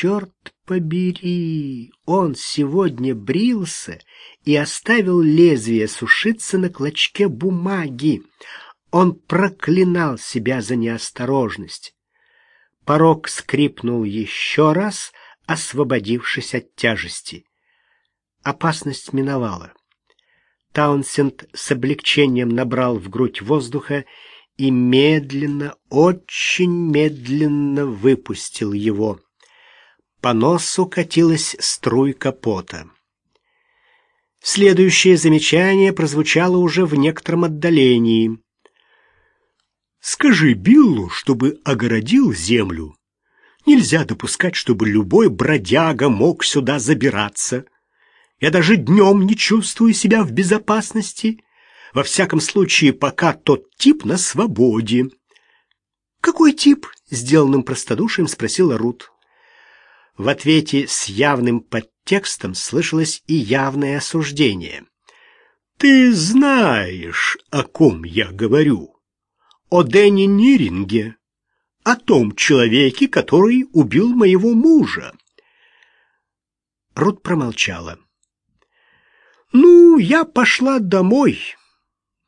черт побери, он сегодня брился и оставил лезвие сушиться на клочке бумаги. Он проклинал себя за неосторожность. Порог скрипнул еще раз, освободившись от тяжести. Опасность миновала. Таунсенд с облегчением набрал в грудь воздуха и медленно, очень медленно выпустил его. По носу катилась струйка пота. Следующее замечание прозвучало уже в некотором отдалении. «Скажи Биллу, чтобы огородил землю. Нельзя допускать, чтобы любой бродяга мог сюда забираться». Я даже днем не чувствую себя в безопасности. Во всяком случае, пока тот тип на свободе. «Какой тип?» — сделанным простодушием спросила Рут. В ответе с явным подтекстом слышалось и явное осуждение. «Ты знаешь, о ком я говорю. О Дэнни Ниринге, о том человеке, который убил моего мужа». Рут промолчала. Ну, я пошла домой.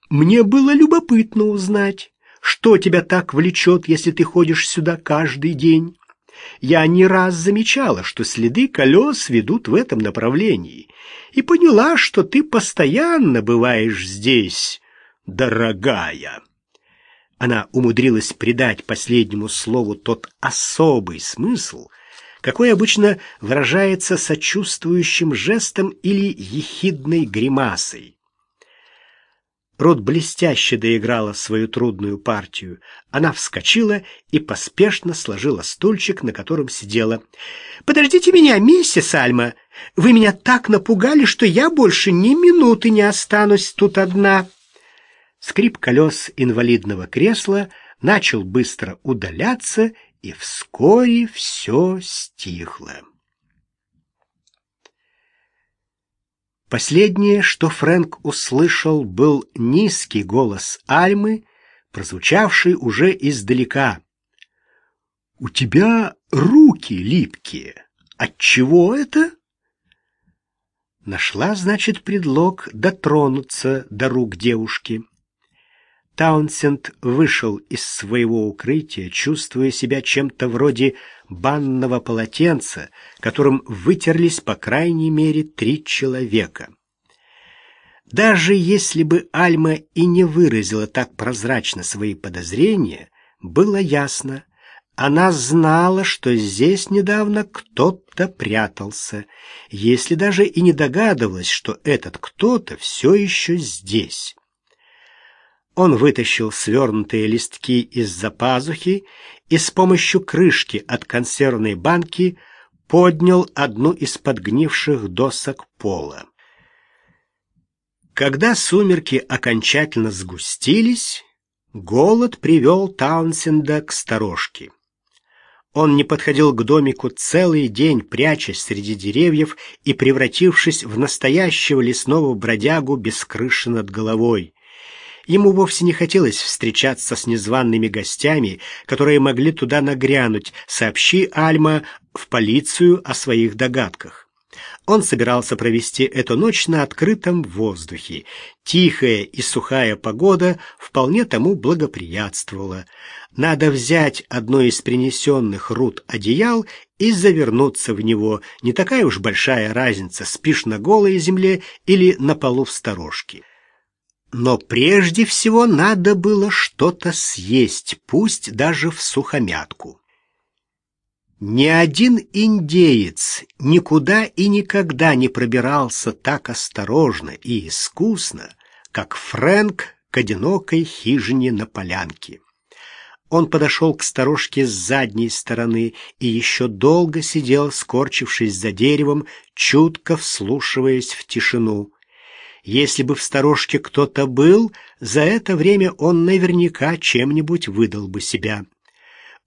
Мне было любопытно узнать, что тебя так влечет, если ты ходишь сюда каждый день. Я не раз замечала, что следы колес ведут в этом направлении, и поняла, что ты постоянно бываешь здесь, дорогая. Она умудрилась придать последнему слову тот особый смысл — какой обычно выражается сочувствующим жестом или ехидной гримасой. Рот блестяще доиграла свою трудную партию. Она вскочила и поспешно сложила стульчик, на котором сидела. «Подождите меня, миссис Альма! Вы меня так напугали, что я больше ни минуты не останусь тут одна!» Скрип колес инвалидного кресла начал быстро удаляться, и вскоре все стихло. Последнее, что Фрэнк услышал, был низкий голос Альмы, прозвучавший уже издалека. «У тебя руки липкие. Отчего это?» Нашла, значит, предлог дотронуться до рук девушки. Таунсенд вышел из своего укрытия, чувствуя себя чем-то вроде банного полотенца, которым вытерлись по крайней мере три человека. Даже если бы Альма и не выразила так прозрачно свои подозрения, было ясно, она знала, что здесь недавно кто-то прятался, если даже и не догадывалась, что этот кто-то все еще здесь. Он вытащил свернутые листки из-за пазухи и с помощью крышки от консервной банки поднял одну из подгнивших досок пола. Когда сумерки окончательно сгустились, голод привел Таунсенда к сторожке. Он не подходил к домику целый день, прячась среди деревьев и превратившись в настоящего лесного бродягу без крыши над головой. Ему вовсе не хотелось встречаться с незваными гостями, которые могли туда нагрянуть, сообщи Альма в полицию о своих догадках. Он собирался провести эту ночь на открытом воздухе. Тихая и сухая погода вполне тому благоприятствовала. Надо взять одно из принесенных Рут одеял и завернуться в него. Не такая уж большая разница, спишь на голой земле или на полу в сторожке. Но прежде всего надо было что-то съесть, пусть даже в сухомятку. Ни один индеец никуда и никогда не пробирался так осторожно и искусно, как Фрэнк к одинокой хижине на полянке. Он подошел к сторожке с задней стороны и еще долго сидел, скорчившись за деревом, чутко вслушиваясь в тишину. Если бы в сторожке кто-то был, за это время он наверняка чем-нибудь выдал бы себя.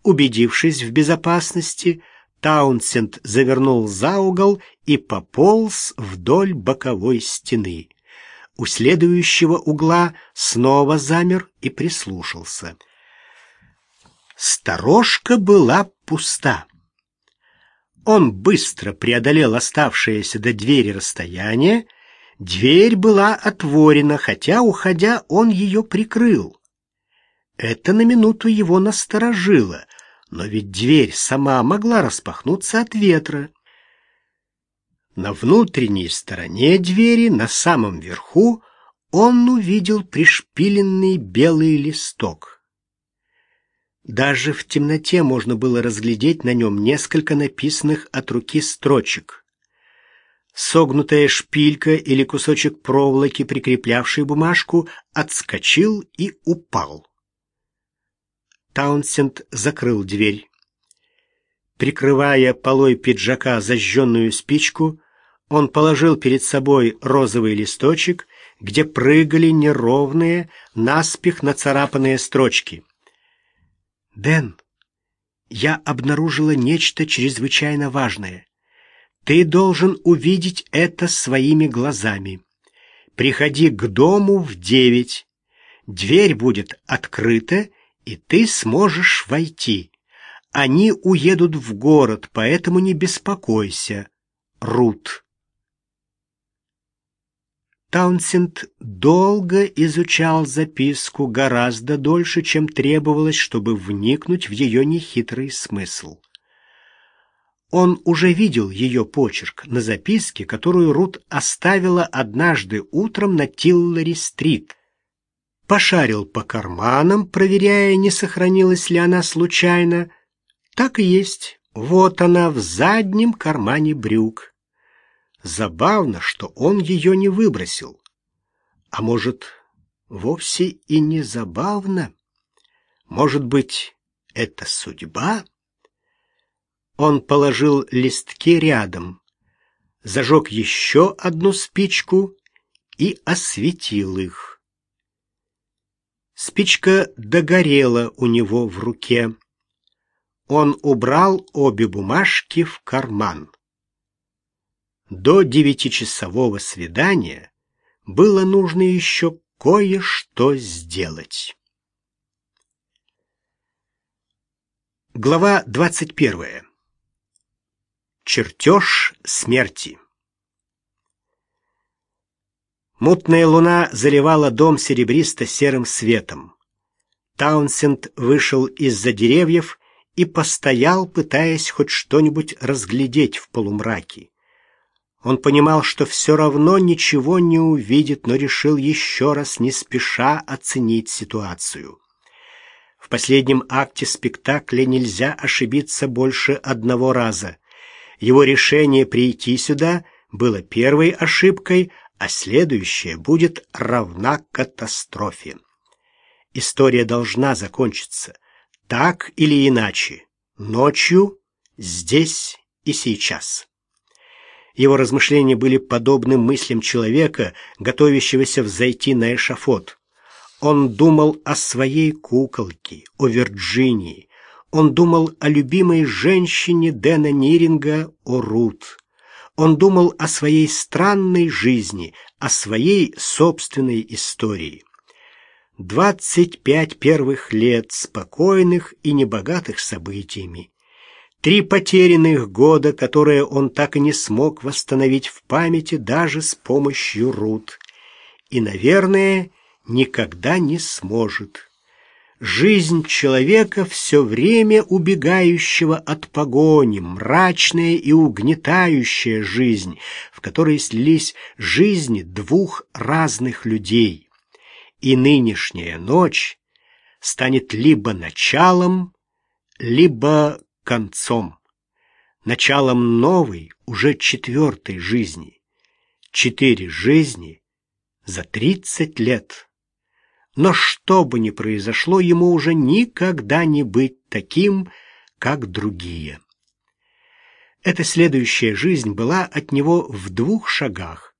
Убедившись в безопасности, Таунсенд завернул за угол и пополз вдоль боковой стены. У следующего угла снова замер и прислушался. Сторожка была пуста. Он быстро преодолел оставшееся до двери расстояние. Дверь была отворена, хотя, уходя, он ее прикрыл. Это на минуту его насторожило, но ведь дверь сама могла распахнуться от ветра. На внутренней стороне двери, на самом верху, он увидел пришпиленный белый листок. Даже в темноте можно было разглядеть на нем несколько написанных от руки строчек. Согнутая шпилька или кусочек проволоки, прикреплявший бумажку, отскочил и упал. Таунсенд закрыл дверь. Прикрывая полой пиджака зажженную спичку, он положил перед собой розовый листочек, где прыгали неровные, наспех нацарапанные строчки. «Дэн, я обнаружила нечто чрезвычайно важное. Ты должен увидеть это своими глазами. Приходи к дому в девять. Дверь будет открыта, и ты сможешь войти. Они уедут в город, поэтому не беспокойся. Рут. Таунсенд долго изучал записку, гораздо дольше, чем требовалось, чтобы вникнуть в ее нехитрый смысл. Он уже видел ее почерк на записке, которую Рут оставила однажды утром на Тиллари-стрит пошарил по карманам, проверяя, не сохранилась ли она случайно. Так и есть. Вот она в заднем кармане брюк. Забавно, что он ее не выбросил. А может, вовсе и не забавно? Может быть, это судьба? Он положил листки рядом, зажег еще одну спичку и осветил их. Спичка догорела у него в руке. Он убрал обе бумажки в карман. До девятичасового свидания было нужно еще кое-что сделать. Глава двадцать первая. Чертеж смерти. Мутная луна заливала дом серебристо-серым светом. Таунсенд вышел из-за деревьев и постоял, пытаясь хоть что-нибудь разглядеть в полумраке. Он понимал, что все равно ничего не увидит, но решил еще раз не спеша оценить ситуацию. В последнем акте спектакля нельзя ошибиться больше одного раза. Его решение прийти сюда было первой ошибкой, а следующая будет равна катастрофе. История должна закончиться так или иначе, ночью, здесь и сейчас. Его размышления были подобны мыслям человека, готовящегося взойти на эшафот. Он думал о своей куколке, о Вирджинии. Он думал о любимой женщине Дэна Ниринга, о Рут. Он думал о своей странной жизни, о своей собственной истории. Двадцать пять первых лет спокойных и небогатых событиями. Три потерянных года, которые он так и не смог восстановить в памяти даже с помощью Рут. И, наверное, никогда не сможет жизнь человека все время убегающего от погони, мрачная и угнетающая жизнь, в которой слились жизни двух разных людей. И нынешняя ночь станет либо началом, либо концом, началом новой, уже четвертой жизни. Четыре жизни за тридцать лет. Но что бы ни произошло, ему уже никогда не быть таким, как другие. Эта следующая жизнь была от него в двух шагах.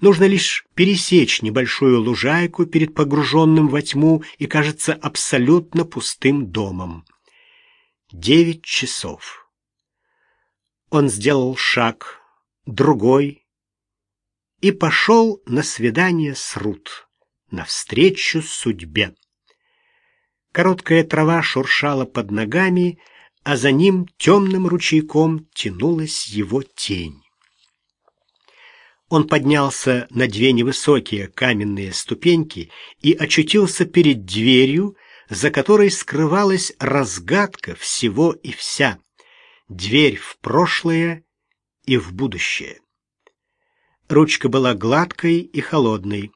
Нужно лишь пересечь небольшую лужайку перед погруженным во тьму и, кажется, абсолютно пустым домом. Девять часов. Он сделал шаг, другой, и пошел на свидание с Рут навстречу судьбе. Короткая трава шуршала под ногами, а за ним темным ручейком тянулась его тень. Он поднялся на две невысокие каменные ступеньки и очутился перед дверью, за которой скрывалась разгадка всего и вся. Дверь в прошлое и в будущее. Ручка была гладкой и холодной.